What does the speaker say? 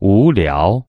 无聊。